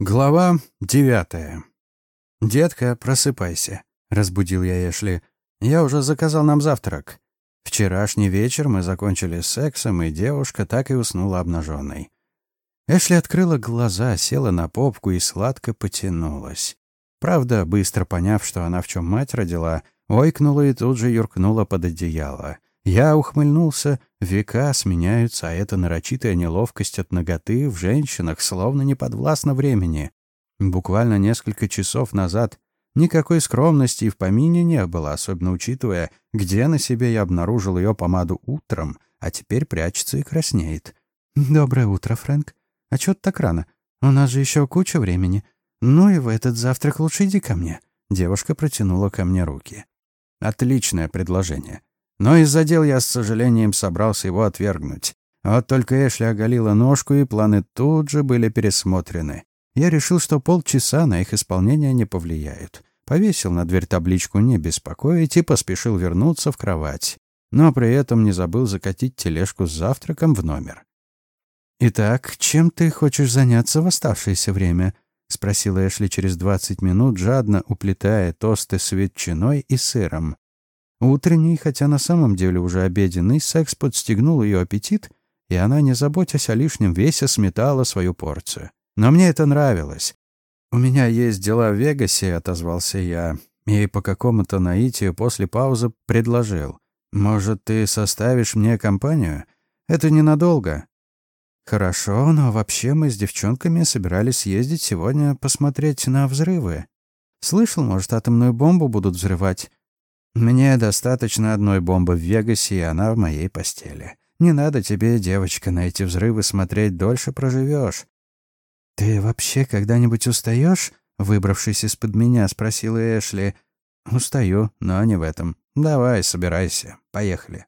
Глава девятая. «Детка, просыпайся», — разбудил я Эшли. «Я уже заказал нам завтрак. Вчерашний вечер мы закончили сексом, и девушка так и уснула обнаженной. Эшли открыла глаза, села на попку и сладко потянулась. Правда, быстро поняв, что она в чем мать родила, ойкнула и тут же юркнула под одеяло. Я ухмыльнулся, века сменяются, а эта нарочитая неловкость от ноготы в женщинах словно не подвластна времени. Буквально несколько часов назад никакой скромности и в помине не было, особенно учитывая, где на себе я обнаружил ее помаду утром, а теперь прячется и краснеет. «Доброе утро, Фрэнк. А чё ты так рано? У нас же еще куча времени. Ну и в этот завтрак лучше иди ко мне». Девушка протянула ко мне руки. «Отличное предложение. Но из-за дел я с сожалением собрался его отвергнуть. Вот только Эшли оголила ножку, и планы тут же были пересмотрены. Я решил, что полчаса на их исполнение не повлияют. Повесил на дверь табличку «Не беспокоить» и поспешил вернуться в кровать. Но при этом не забыл закатить тележку с завтраком в номер. «Итак, чем ты хочешь заняться в оставшееся время?» — спросила Эшли через двадцать минут, жадно уплетая тосты с ветчиной и сыром. Утренний, хотя на самом деле уже обеденный, секс подстегнул ее аппетит, и она, не заботясь о лишнем весе, сметала свою порцию. Но мне это нравилось. «У меня есть дела в Вегасе», — отозвался я, и по какому-то наитию после паузы предложил. «Может, ты составишь мне компанию? Это ненадолго». «Хорошо, но вообще мы с девчонками собирались ездить сегодня посмотреть на взрывы. Слышал, может, атомную бомбу будут взрывать?» Мне достаточно одной бомбы в Вегасе, и она в моей постели. Не надо тебе, девочка, на эти взрывы смотреть, дольше проживешь. Ты вообще когда-нибудь устаешь? Выбравшись из-под меня, спросила Эшли. Устаю, но не в этом. Давай, собирайся. Поехали.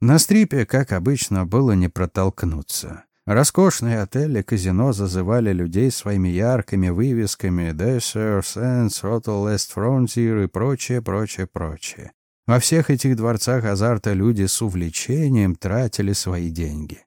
На стрипе, как обычно, было не протолкнуться. Роскошные отели, казино зазывали людей своими яркими вывесками «Desert Sands», «Hotel West Frontier» и прочее, прочее, прочее. Во всех этих дворцах азарта люди с увлечением тратили свои деньги.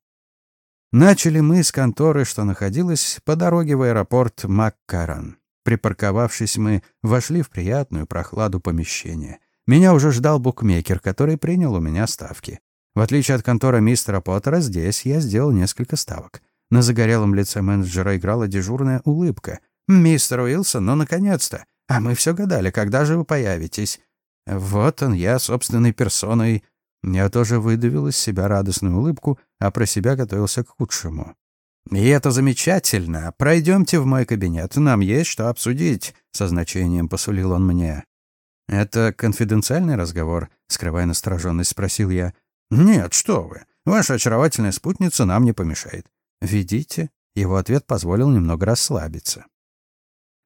Начали мы с конторы, что находилась по дороге в аэропорт Маккаран. Припарковавшись, мы вошли в приятную прохладу помещения. Меня уже ждал букмекер, который принял у меня ставки. В отличие от конторы мистера Поттера, здесь я сделал несколько ставок. На загорелом лице менеджера играла дежурная улыбка. «Мистер Уилсон, ну, наконец-то! А мы все гадали, когда же вы появитесь?» Вот он, я собственной персоной. Я тоже выдавил из себя радостную улыбку, а про себя готовился к худшему. «И это замечательно. Пройдемте в мой кабинет. Нам есть что обсудить», — со значением посулил он мне. «Это конфиденциальный разговор?» — скрывая настороженность, спросил я. «Нет, что вы. Ваша очаровательная спутница нам не помешает». «Ведите». Его ответ позволил немного расслабиться.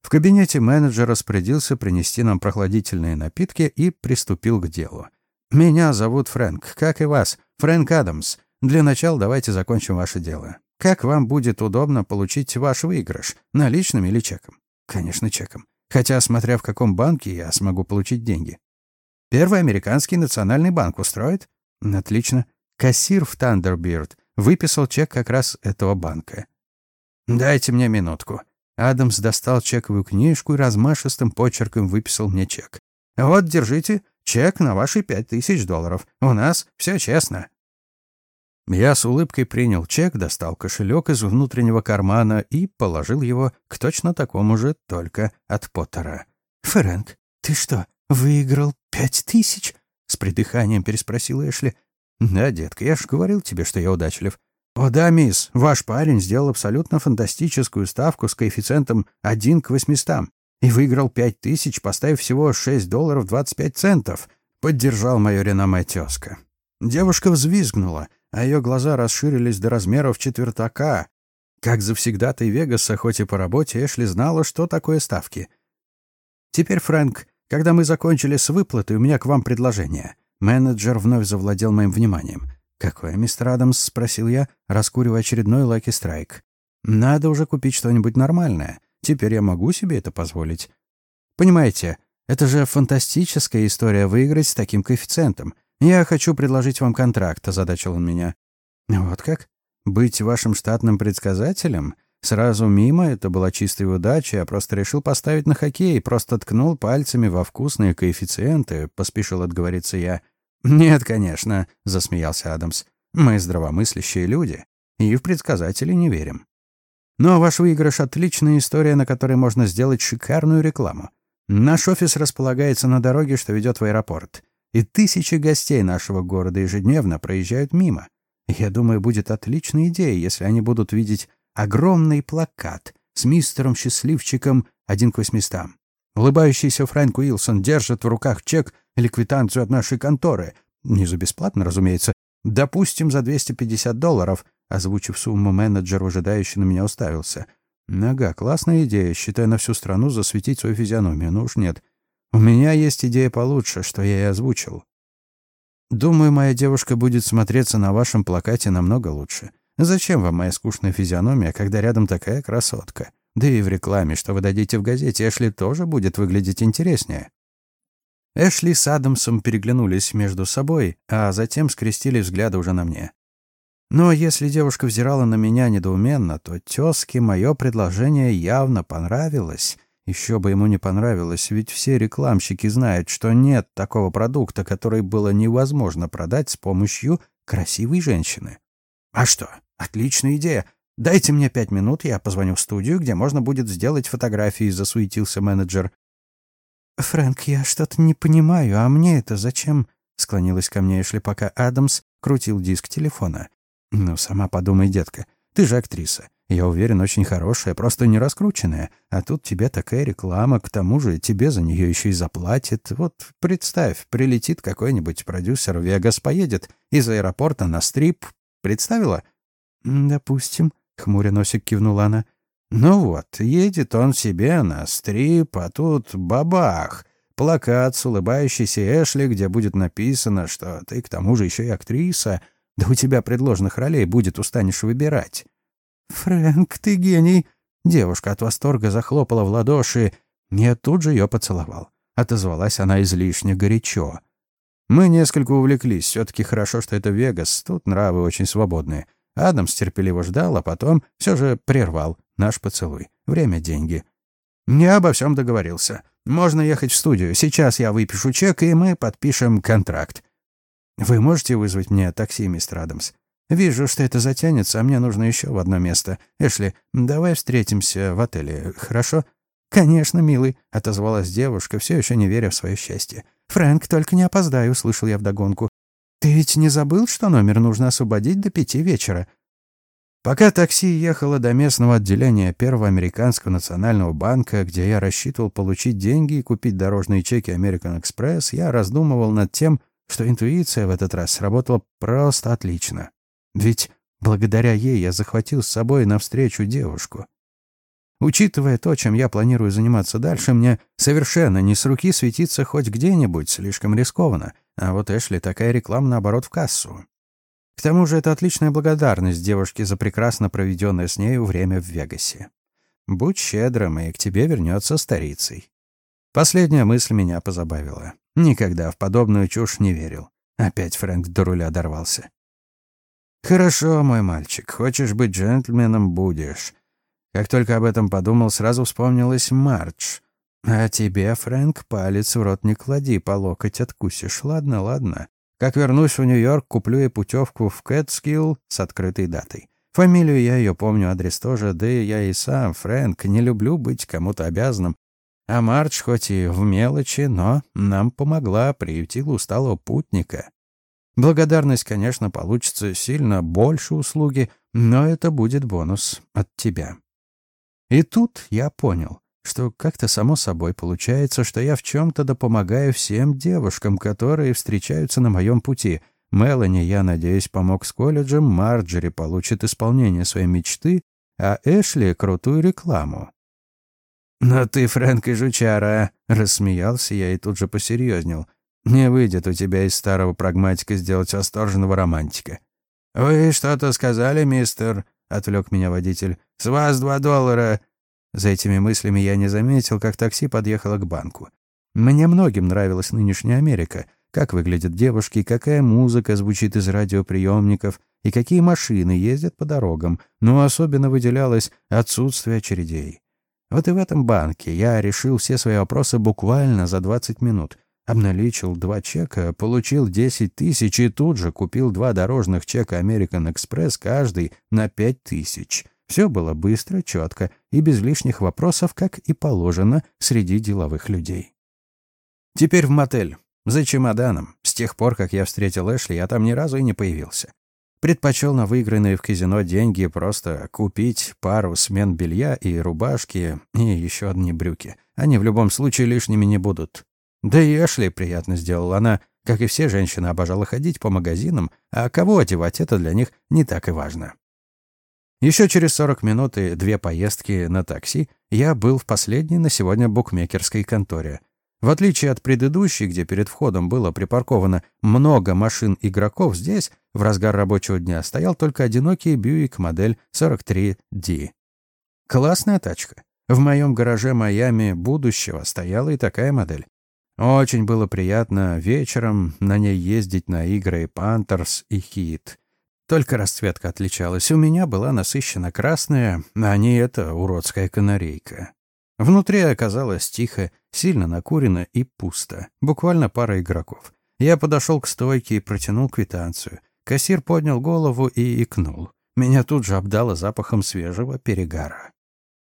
В кабинете менеджер распорядился принести нам прохладительные напитки и приступил к делу. «Меня зовут Фрэнк, как и вас, Фрэнк Адамс. Для начала давайте закончим ваше дело. Как вам будет удобно получить ваш выигрыш, наличным или чеком?» «Конечно, чеком. Хотя, смотря в каком банке я смогу получить деньги». «Первый американский национальный банк устроит?» Отлично. Кассир в Тандербирд выписал чек как раз этого банка. «Дайте мне минутку». Адамс достал чековую книжку и размашистым почерком выписал мне чек. «Вот, держите, чек на ваши пять тысяч долларов. У нас все честно». Я с улыбкой принял чек, достал кошелек из внутреннего кармана и положил его к точно такому же, только от Поттера. «Фрэнк, ты что, выиграл пять тысяч?» — с придыханием переспросил Эшли. «Да, детка, я ж говорил тебе, что я удачлив». «О да, мисс, ваш парень сделал абсолютно фантастическую ставку с коэффициентом 1 к 800 и выиграл пять тысяч, поставив всего 6 долларов 25 центов», — поддержал мое реноме тезка. Девушка взвизгнула, а ее глаза расширились до размеров четвертака. Как завсегдатай Вегаса, хоть и по работе, Эшли знала, что такое ставки. Теперь Фрэнк когда мы закончили с выплатой, у меня к вам предложение. Менеджер вновь завладел моим вниманием. «Какое, мистер Адамс?» — спросил я, раскуривая очередной Lucky Strike. «Надо уже купить что-нибудь нормальное. Теперь я могу себе это позволить. Понимаете, это же фантастическая история выиграть с таким коэффициентом. Я хочу предложить вам контракт», — озадачил он меня. «Вот как? Быть вашим штатным предсказателем?» Сразу мимо, это была чистая удача, я просто решил поставить на хоккей, просто ткнул пальцами во вкусные коэффициенты, поспешил отговориться я. «Нет, конечно», — засмеялся Адамс. «Мы здравомыслящие люди и в предсказателей не верим. Но ваш выигрыш — отличная история, на которой можно сделать шикарную рекламу. Наш офис располагается на дороге, что ведет в аэропорт, и тысячи гостей нашего города ежедневно проезжают мимо. Я думаю, будет отличной идеей, если они будут видеть огромный плакат с мистером Счастливчиком один к восьмистам. Улыбающийся Фрэнк Уилсон держит в руках чек или квитанцию от нашей конторы. Не за бесплатно, разумеется. Допустим, за 250 долларов. Озвучив сумму, менеджер, ожидающий на меня, уставился. Нога, классная идея, считай на всю страну засветить свою физиономию. Ну уж нет. У меня есть идея получше, что я и озвучил. Думаю, моя девушка будет смотреться на вашем плакате намного лучше. Зачем вам моя скучная физиономия, когда рядом такая красотка? Да и в рекламе, что вы дадите в газете, Эшли тоже будет выглядеть интереснее. Эшли с Адамсом переглянулись между собой, а затем скрестили взгляды уже на мне. Но если девушка взирала на меня недоуменно, то тёзке мое предложение явно понравилось. Еще бы ему не понравилось, ведь все рекламщики знают, что нет такого продукта, который было невозможно продать с помощью красивой женщины. А что? Отличная идея. Дайте мне пять минут, я позвоню в студию, где можно будет сделать фотографии, засуетился менеджер. «Фрэнк, я что-то не понимаю, а мне это зачем?» Склонилась ко мне Эшли, пока Адамс крутил диск телефона. «Ну, сама подумай, детка. Ты же актриса. Я уверен, очень хорошая, просто не раскрученная. А тут тебе такая реклама, к тому же тебе за нее еще и заплатят. Вот представь, прилетит какой-нибудь продюсер Вегас, поедет из аэропорта на стрип. Представила?» «Допустим», — хмуря носик кивнула она. Ну вот, едет он себе на стрип, а тут бабах. Плакат с улыбающейся Эшли, где будет написано, что ты к тому же еще и актриса. Да у тебя предложенных ролей будет, устанешь выбирать. «Фрэнк, ты гений!» Девушка от восторга захлопала в ладоши. Я тут же ее поцеловал. Отозвалась она излишне горячо. Мы несколько увлеклись. все таки хорошо, что это Вегас. Тут нравы очень свободные. Адамс терпеливо ждал, а потом все же прервал наш поцелуй. Время — деньги. Я обо всем договорился. Можно ехать в студию. Сейчас я выпишу чек, и мы подпишем контракт. Вы можете вызвать мне такси, мистер Адамс? Вижу, что это затянется, а мне нужно еще в одно место. Эшли, давай встретимся в отеле, хорошо? Конечно, милый, отозвалась девушка, все еще не веря в свое счастье. Фрэнк, только не опоздай, услышал я вдогонку. Ты ведь не забыл, что номер нужно освободить до пяти вечера? Пока такси ехало до местного отделения Первого американского национального банка, где я рассчитывал получить деньги и купить дорожные чеки American Express, я раздумывал над тем, что интуиция в этот раз сработала просто отлично. Ведь благодаря ей я захватил с собой навстречу девушку. Учитывая то, чем я планирую заниматься дальше, мне совершенно не с руки светиться хоть где-нибудь, слишком рискованно. А вот Эшли такая реклама, наоборот, в кассу. К тому же это отличная благодарность девушке за прекрасно проведенное с нею время в Вегасе. Будь щедрым, и к тебе вернется старицей. Последняя мысль меня позабавила. Никогда в подобную чушь не верил. Опять Фрэнк до руля дорвался. «Хорошо, мой мальчик, хочешь быть джентльменом — будешь». Как только об этом подумал, сразу вспомнилась Мардж. «А тебе, Фрэнк, палец в рот не клади, по локоть откусишь. Ладно, ладно. Как вернусь в Нью-Йорк, куплю ей путевку в Кэтскилл с открытой датой. Фамилию я ее помню, адрес тоже, да и я и сам, Фрэнк, не люблю быть кому-то обязанным. А Мардж хоть и в мелочи, но нам помогла, приютила усталого путника. Благодарность, конечно, получится сильно больше услуги, но это будет бонус от тебя. И тут я понял что как-то само собой получается, что я в чем-то допомогаю всем девушкам, которые встречаются на моем пути. Мелани, я надеюсь, помог с колледжем, Марджери получит исполнение своей мечты, а Эшли — крутую рекламу. «Но ты, Фрэнк и жучара!» — рассмеялся я и тут же посерьезнел. «Не выйдет у тебя из старого прагматика сделать восторженного романтика». «Вы что-то сказали, мистер?» — отвлек меня водитель. «С вас два доллара. За этими мыслями я не заметил, как такси подъехало к банку. Мне многим нравилась нынешняя Америка, как выглядят девушки, какая музыка звучит из радиоприемников, и какие машины ездят по дорогам, но особенно выделялось отсутствие очередей. Вот и в этом банке я решил все свои вопросы буквально за 20 минут. Обналичил два чека, получил 10 тысяч и тут же купил два дорожных чека American Express, каждый на 5 тысяч. Все было быстро, четко и без лишних вопросов, как и положено среди деловых людей. Теперь в мотель. За чемоданом. С тех пор, как я встретил Эшли, я там ни разу и не появился. Предпочел на выигранные в казино деньги просто купить пару смен белья и рубашки, и еще одни брюки. Они в любом случае лишними не будут. Да и Эшли приятно сделал. Она, как и все женщины, обожала ходить по магазинам, а кого одевать, это для них не так и важно. Еще через 40 минут и две поездки на такси я был в последней на сегодня букмекерской конторе. В отличие от предыдущей, где перед входом было припарковано много машин игроков, здесь, в разгар рабочего дня, стоял только одинокий Бьюик модель 43D. Классная тачка. В моем гараже Майами будущего стояла и такая модель. Очень было приятно вечером на ней ездить на игры Panthers и Хит. Только расцветка отличалась. У меня была насыщенно красная, а не эта уродская канарейка. Внутри оказалось тихо, сильно накурено и пусто. Буквально пара игроков. Я подошел к стойке и протянул квитанцию. Кассир поднял голову и икнул. Меня тут же обдало запахом свежего перегара.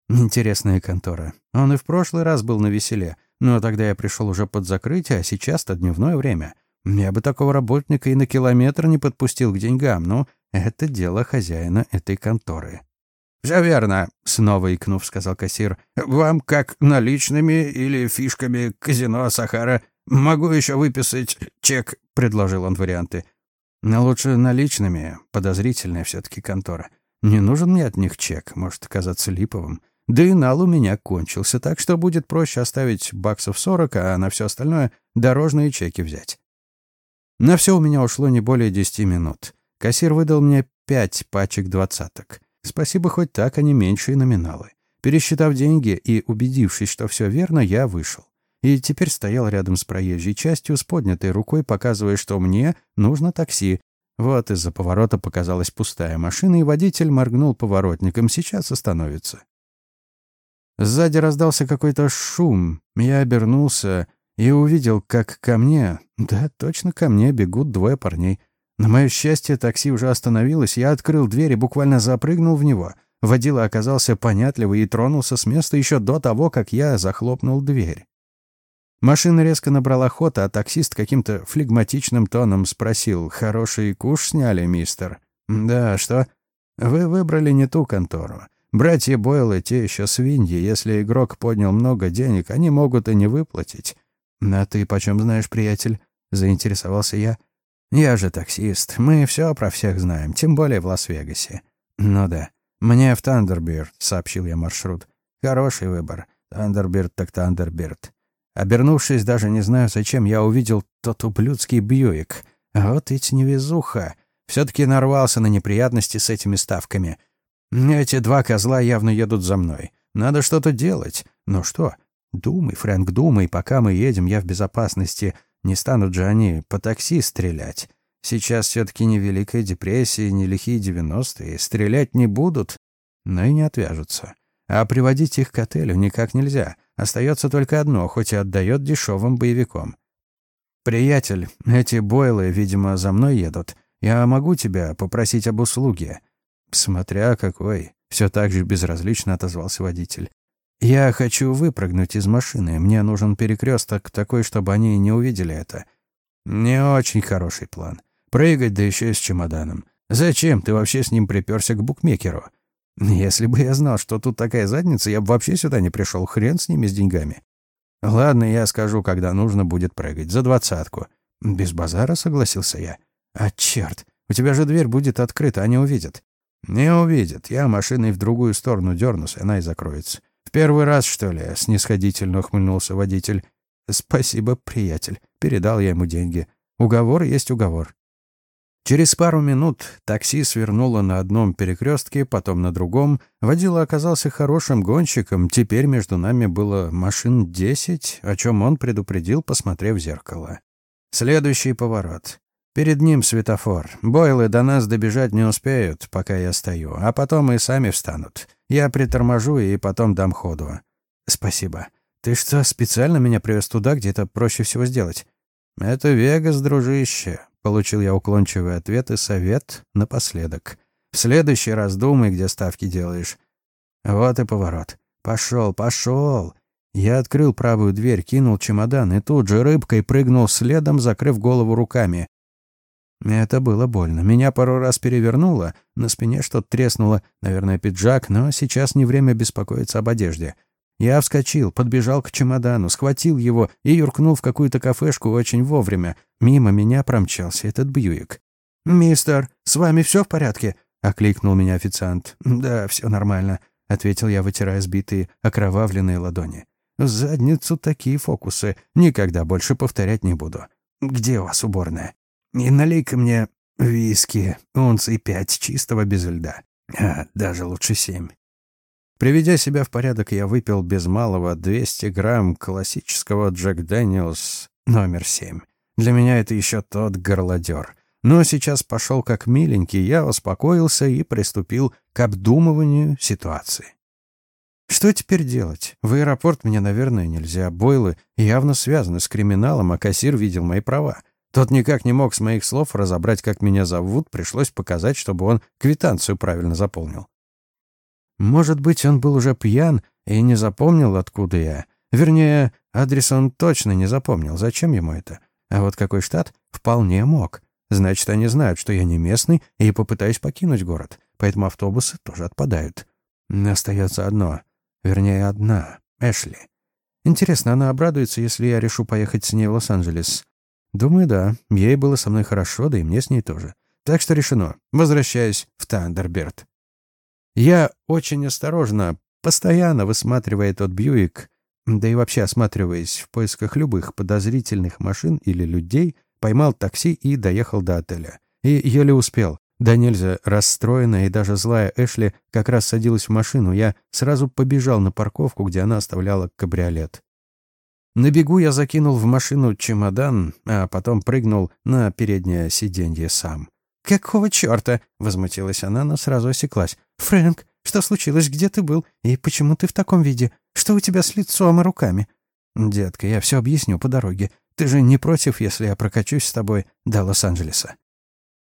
Интересная контора. Он и в прошлый раз был на веселе, но тогда я пришел уже под закрытие, а сейчас-то дневное время. Я бы такого работника и на километр не подпустил к деньгам, но это дело хозяина этой конторы. «Все верно», — снова икнув, сказал кассир. «Вам как наличными или фишками казино Сахара? Могу еще выписать чек», — предложил он варианты. «Но лучше наличными. Подозрительная все-таки контора. Не нужен мне от них чек, может казаться липовым. Да и нал у меня кончился, так что будет проще оставить баксов сорок, а на все остальное дорожные чеки взять». На все у меня ушло не более десяти минут. Кассир выдал мне пять пачек двадцаток. Спасибо, хоть так, а не меньшие номиналы. Пересчитав деньги и убедившись, что все верно, я вышел. И теперь стоял рядом с проезжей частью с поднятой рукой, показывая, что мне нужно такси. Вот из-за поворота показалась пустая машина, и водитель моргнул поворотником. Сейчас остановится. Сзади раздался какой-то шум. Я обернулся и увидел, как ко мне, да, точно ко мне, бегут двое парней. На мое счастье, такси уже остановилось, я открыл дверь и буквально запрыгнул в него. Водила оказался понятливый и тронулся с места еще до того, как я захлопнул дверь. Машина резко набрала ход, а таксист каким-то флегматичным тоном спросил, «Хороший куш сняли, мистер?» «Да, что?» «Вы выбрали не ту контору. Братья Бойлы те еще свиньи. Если игрок поднял много денег, они могут и не выплатить. «А ты почем знаешь, приятель?» — заинтересовался я. «Я же таксист. Мы все про всех знаем, тем более в Лас-Вегасе». «Ну да. Мне в Тандербирд», — сообщил я маршрут. «Хороший выбор. Тандербирд так Тандербирд». Обернувшись, даже не знаю зачем, я увидел тот ублюдский Бьюик. Вот ведь невезуха. Все-таки нарвался на неприятности с этими ставками. Эти два козла явно едут за мной. Надо что-то делать. Но что? Думай, Фрэнк, думай, пока мы едем, я в безопасности. Не станут же они по такси стрелять. Сейчас все-таки не Великая депрессия, не лихие девяностые. Стрелять не будут, но и не отвяжутся. А приводить их к отелю никак нельзя. Остается только одно, хоть и отдает дешевым боевикам. «Приятель, эти бойлы, видимо, за мной едут. Я могу тебя попросить об услуге?» «Смотря какой», — все так же безразлично отозвался водитель. «Я хочу выпрыгнуть из машины. Мне нужен перекресток такой, чтобы они не увидели это». «Не очень хороший план. Прыгать, да еще и с чемоданом. Зачем ты вообще с ним приперся к букмекеру? Если бы я знал, что тут такая задница, я бы вообще сюда не пришел. Хрен с ними, с деньгами». «Ладно, я скажу, когда нужно будет прыгать. За двадцатку». «Без базара», — согласился я. «А черт, у тебя же дверь будет открыта, они увидят». «Не увидят. Я машиной в другую сторону дернусь, она и закроется. «Первый раз, что ли?» — снисходительно ухмыльнулся водитель. «Спасибо, приятель». Передал я ему деньги. Уговор есть уговор. Через пару минут такси свернуло на одном перекрестке, потом на другом. Водила оказался хорошим гонщиком. Теперь между нами было машин десять, о чем он предупредил, посмотрев в зеркало. Следующий поворот. Перед ним светофор. Бойлы до нас добежать не успеют, пока я стою, а потом и сами встанут. Я приторможу и потом дам ходу. Спасибо. Ты что, специально меня привез туда, где это проще всего сделать? Это Вегас, дружище. Получил я уклончивый ответ и совет напоследок. В следующий раз думай, где ставки делаешь. Вот и поворот. Пошел, пошел. Я открыл правую дверь, кинул чемодан и тут же рыбкой прыгнул следом, закрыв голову руками. Это было больно. Меня пару раз перевернуло, на спине что-то треснуло, наверное, пиджак, но сейчас не время беспокоиться об одежде. Я вскочил, подбежал к чемодану, схватил его и юркнул в какую-то кафешку очень вовремя. Мимо меня промчался этот Бьюик. «Мистер, с вами все в порядке?» — окликнул меня официант. «Да, все нормально», — ответил я, вытирая сбитые, окровавленные ладони. «В задницу такие фокусы. Никогда больше повторять не буду. Где у вас уборная?» И налей-ка мне виски, унции пять чистого без льда. А, даже лучше семь. Приведя себя в порядок, я выпил без малого 200 грамм классического Джек Дэниелс номер семь. Для меня это еще тот горлодер. Но сейчас пошел как миленький, я успокоился и приступил к обдумыванию ситуации. Что теперь делать? В аэропорт мне, наверное, нельзя. Бойлы явно связаны с криминалом, а кассир видел мои права. Тот никак не мог с моих слов разобрать, как меня зовут, пришлось показать, чтобы он квитанцию правильно заполнил. Может быть, он был уже пьян и не запомнил, откуда я. Вернее, адрес он точно не запомнил. Зачем ему это? А вот какой штат? Вполне мог. Значит, они знают, что я не местный и попытаюсь покинуть город. Поэтому автобусы тоже отпадают. Остается одно. Вернее, одна. Эшли. Интересно, она обрадуется, если я решу поехать с ней в Лос-Анджелес. Думаю, да. Ей было со мной хорошо, да и мне с ней тоже. Так что решено. Возвращаюсь в Тандерберт. Я очень осторожно, постоянно высматривая тот Бьюик, да и вообще осматриваясь в поисках любых подозрительных машин или людей, поймал такси и доехал до отеля. И еле успел. Да нельзя, расстроенная и даже злая Эшли как раз садилась в машину. Я сразу побежал на парковку, где она оставляла кабриолет. На бегу я закинул в машину чемодан, а потом прыгнул на переднее сиденье сам. «Какого чёрта?» — возмутилась она, но сразу осеклась. «Фрэнк, что случилось? Где ты был? И почему ты в таком виде? Что у тебя с лицом и руками?» «Детка, я все объясню по дороге. Ты же не против, если я прокачусь с тобой до Лос-Анджелеса?»